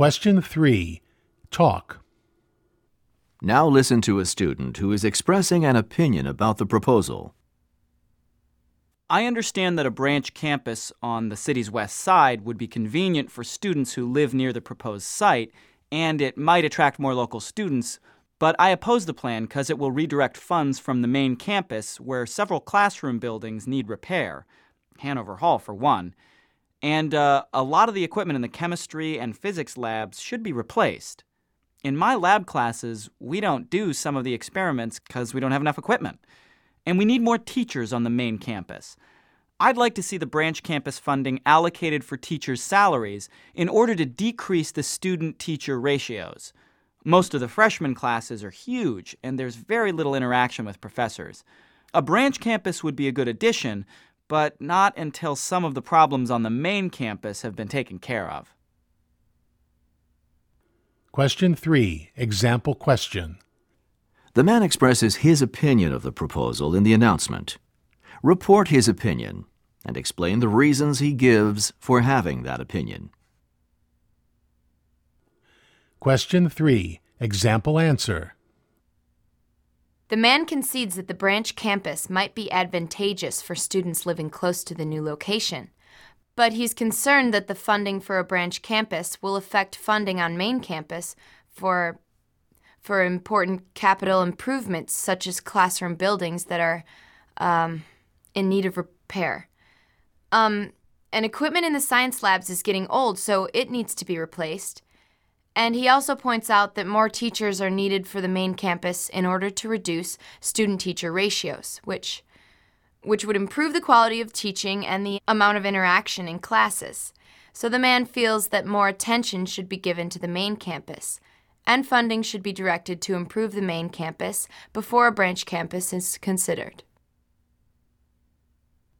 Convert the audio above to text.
Question 3. Talk. Now listen to a student who is expressing an opinion about the proposal. I understand that a branch campus on the city's west side would be convenient for students who live near the proposed site, and it might attract more local students, but I oppose the plan because it will redirect funds from the main campus where several classroom buildings need repair, Hanover Hall for one, and uh, a lot of the equipment in the chemistry and physics labs should be replaced. In my lab classes, we don't do some of the experiments because we don't have enough equipment. And we need more teachers on the main campus. I'd like to see the branch campus funding allocated for teachers' salaries in order to decrease the student teacher ratios. Most of the freshman classes are huge, and there's very little interaction with professors. A branch campus would be a good addition, but not until some of the problems on the main campus have been taken care of. Question 3. Example question. The man expresses his opinion of the proposal in the announcement. Report his opinion and explain the reasons he gives for having that opinion. Question 3. Example answer. The man concedes that the branch campus might be advantageous for students living close to the new location, but he's concerned that the funding for a branch campus will affect funding on main campus for for important capital improvements such as classroom buildings that are um, in need of repair. Um, and equipment in the science labs is getting old, so it needs to be replaced. And he also points out that more teachers are needed for the main campus in order to reduce student teacher ratios, which which would improve the quality of teaching and the amount of interaction in classes. So the man feels that more attention should be given to the main campus, and funding should be directed to improve the main campus before a branch campus is considered.